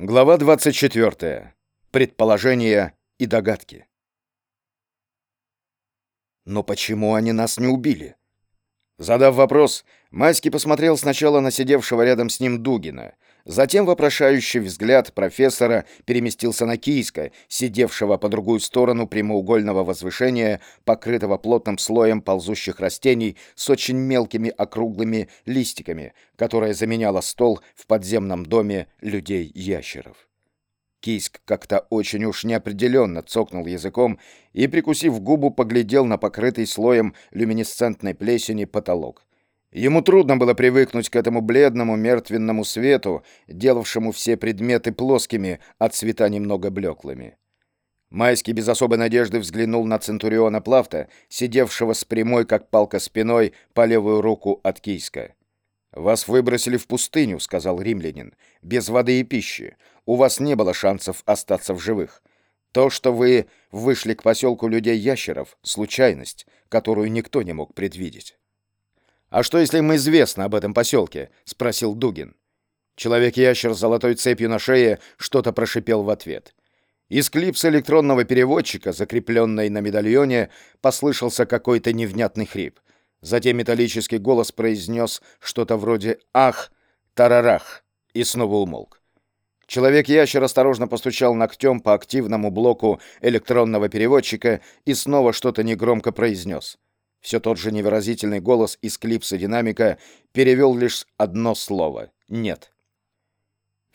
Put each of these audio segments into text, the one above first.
Глава 24. Предположения и догадки. Но почему они нас не убили? Задав вопрос, Майский посмотрел сначала на сидевшего рядом с ним Дугина, затем вопрошающий взгляд профессора переместился на Кийска, сидевшего по другую сторону прямоугольного возвышения, покрытого плотным слоем ползущих растений с очень мелкими округлыми листиками, которое заменяло стол в подземном доме людей-ящеров. Кийск как-то очень уж неопределенно цокнул языком и, прикусив губу, поглядел на покрытый слоем люминесцентной плесени потолок. Ему трудно было привыкнуть к этому бледному мертвенному свету, делавшему все предметы плоскими, а цвета немного блеклыми. Майский без особой надежды взглянул на Центуриона Плафта, сидевшего с прямой, как палка спиной, по левую руку от Кийска. «Вас выбросили в пустыню», — сказал римлянин, — «без воды и пищи. У вас не было шансов остаться в живых. То, что вы вышли к поселку людей-ящеров — случайность, которую никто не мог предвидеть». «А что, если им известно об этом поселке?» — спросил Дугин. Человек-ящер с золотой цепью на шее что-то прошипел в ответ. Из клипса электронного переводчика, закрепленной на медальоне, послышался какой-то невнятный хрип. Затем металлический голос произнес что-то вроде «Ах! Тарарах!» и снова умолк. Человек-ящер осторожно постучал ногтем по активному блоку электронного переводчика и снова что-то негромко произнес. Все тот же невыразительный голос из клипса динамика перевел лишь одно слово «нет».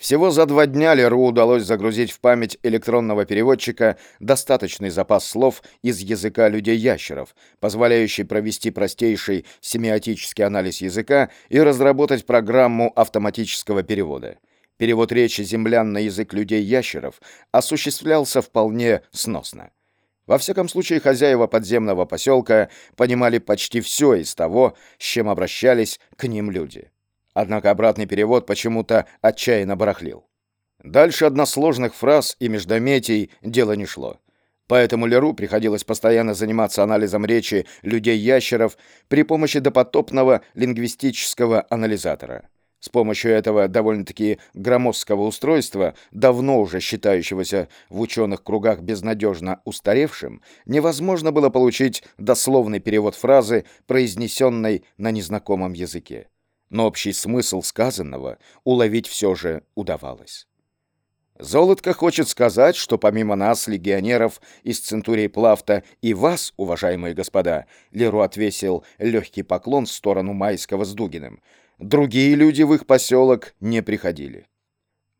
Всего за два дня Леру удалось загрузить в память электронного переводчика достаточный запас слов из языка людей-ящеров, позволяющий провести простейший семиотический анализ языка и разработать программу автоматического перевода. Перевод речи землян на язык людей-ящеров осуществлялся вполне сносно. Во всяком случае, хозяева подземного поселка понимали почти все из того, с чем обращались к ним люди. Однако обратный перевод почему-то отчаянно барахлил. Дальше односложных фраз и междометий дело не шло. Поэтому Леру приходилось постоянно заниматься анализом речи людей-ящеров при помощи допотопного лингвистического анализатора. С помощью этого довольно-таки громоздкого устройства, давно уже считающегося в ученых кругах безнадежно устаревшим, невозможно было получить дословный перевод фразы, произнесенной на незнакомом языке. Но общий смысл сказанного уловить все же удавалось. Золотко хочет сказать, что помимо нас, легионеров из Центурии Плафта, и вас, уважаемые господа, Леру отвесил легкий поклон в сторону Майского с Дугиным, другие люди в их поселок не приходили.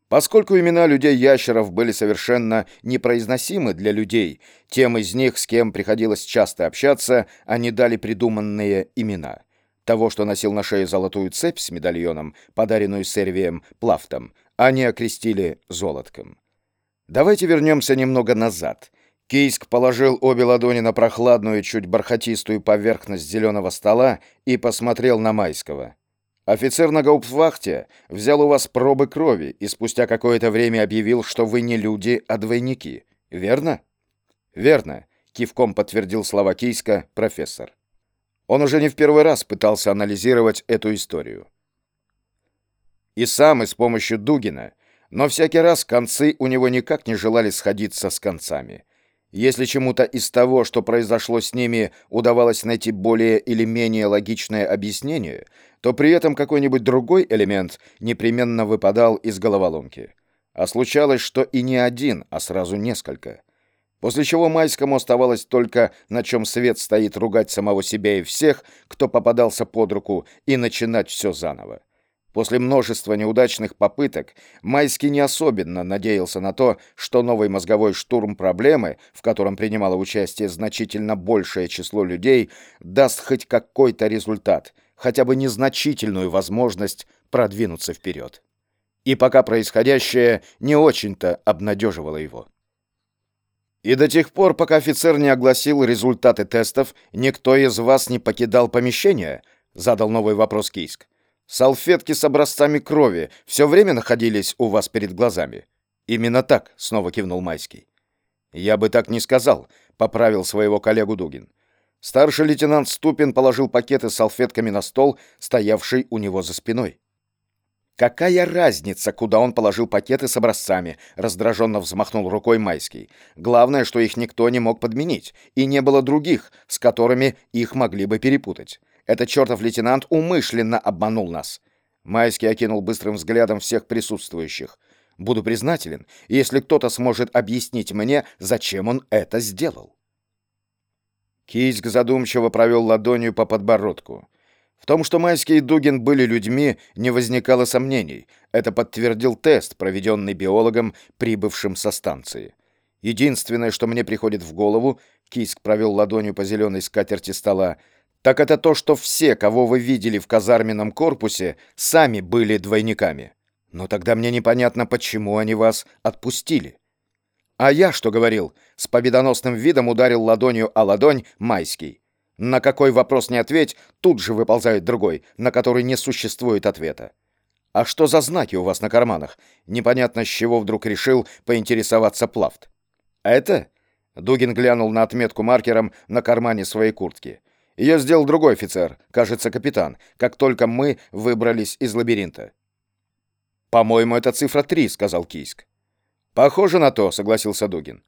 Поскольку имена людей-ящеров были совершенно непроизносимы для людей, тем из них, с кем приходилось часто общаться, они дали придуманные имена. Того, что носил на шее золотую цепь с медальоном, подаренную Сервием Плафтом, они окрестили золотком. Давайте вернемся немного назад. Кейск положил обе ладони на прохладную, чуть бархатистую поверхность зеленого стола и посмотрел на Майского. Офицер на гауптвахте взял у вас пробы крови и спустя какое-то время объявил, что вы не люди, а двойники. Верно? Верно, кивком подтвердил слова Кийска профессор. Он уже не в первый раз пытался анализировать эту историю. И сам, и с помощью Дугина, но всякий раз концы у него никак не желали сходиться с концами. Если чему-то из того, что произошло с ними, удавалось найти более или менее логичное объяснение, то при этом какой-нибудь другой элемент непременно выпадал из головоломки. А случалось, что и не один, а сразу несколько. После чего Майскому оставалось только, на чем свет стоит, ругать самого себя и всех, кто попадался под руку, и начинать все заново. После множества неудачных попыток Майский не особенно надеялся на то, что новый мозговой штурм проблемы, в котором принимало участие значительно большее число людей, даст хоть какой-то результат, хотя бы незначительную возможность продвинуться вперед. И пока происходящее не очень-то обнадеживало его. И до тех пор, пока офицер не огласил результаты тестов, никто из вас не покидал помещение? Задал новый вопрос Кийск. Салфетки с образцами крови все время находились у вас перед глазами? Именно так, снова кивнул Майский. Я бы так не сказал, поправил своего коллегу Дугин. Старший лейтенант Ступин положил пакеты с салфетками на стол, стоявший у него за спиной. «Какая разница, куда он положил пакеты с образцами?» — раздраженно взмахнул рукой Майский. «Главное, что их никто не мог подменить, и не было других, с которыми их могли бы перепутать. Этот чертов лейтенант умышленно обманул нас». Майский окинул быстрым взглядом всех присутствующих. «Буду признателен, если кто-то сможет объяснить мне, зачем он это сделал». Кийск задумчиво провел ладонью по подбородку. В том, что Майский и Дугин были людьми, не возникало сомнений. Это подтвердил тест, проведенный биологом, прибывшим со станции. Единственное, что мне приходит в голову, Кийск провел ладонью по зеленой скатерти стола, так это то, что все, кого вы видели в казарменном корпусе, сами были двойниками. Но тогда мне непонятно, почему они вас отпустили. А я что говорил? С победоносным видом ударил ладонью о ладонь Майский. На какой вопрос не ответь, тут же выползает другой, на который не существует ответа. А что за знаки у вас на карманах? Непонятно, с чего вдруг решил поинтересоваться Плафт. Это? Дугин глянул на отметку маркером на кармане своей куртки. Ее сделал другой офицер, кажется, капитан, как только мы выбрались из лабиринта. «По-моему, это цифра 3», — сказал Кийск. «Похоже на то», — согласился Дугин.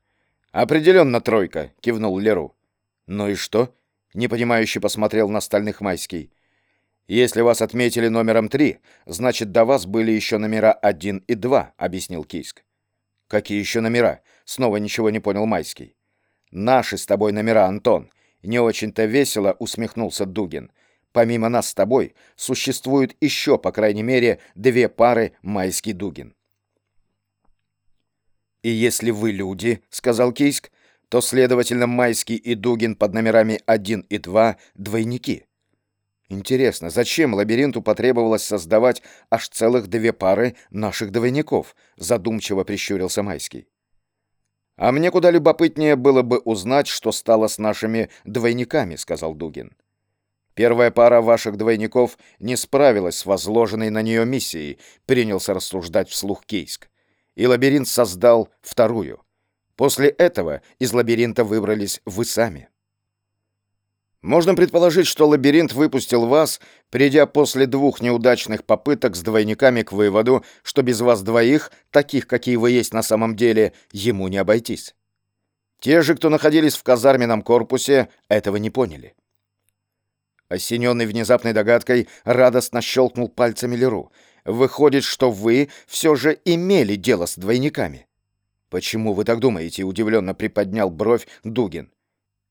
«Определенно тройка», — кивнул Леру. «Ну и что?» непонимающе посмотрел на остальных Майский. «Если вас отметили номером три, значит, до вас были еще номера один и два», — объяснил Кийск. «Какие еще номера?» — снова ничего не понял Майский. «Наши с тобой номера, Антон». Не очень-то весело усмехнулся Дугин. «Помимо нас с тобой, существует еще, по крайней мере, две пары Майский-Дугин». «И если вы люди», — сказал Кийск, то, следовательно, Майский и Дугин под номерами 1 и 2 — двойники. Интересно, зачем лабиринту потребовалось создавать аж целых две пары наших двойников? Задумчиво прищурился Майский. А мне куда любопытнее было бы узнать, что стало с нашими двойниками, сказал Дугин. Первая пара ваших двойников не справилась с возложенной на нее миссией, принялся рассуждать вслух Кейск. И лабиринт создал вторую. После этого из лабиринта выбрались вы сами. Можно предположить, что лабиринт выпустил вас, придя после двух неудачных попыток с двойниками к выводу, что без вас двоих, таких, какие вы есть на самом деле, ему не обойтись. Те же, кто находились в казарменном корпусе, этого не поняли. Осененный внезапной догадкой, радостно щелкнул пальцами Леру. «Выходит, что вы все же имели дело с двойниками». «Почему вы так думаете?» — удивленно приподнял бровь Дугин.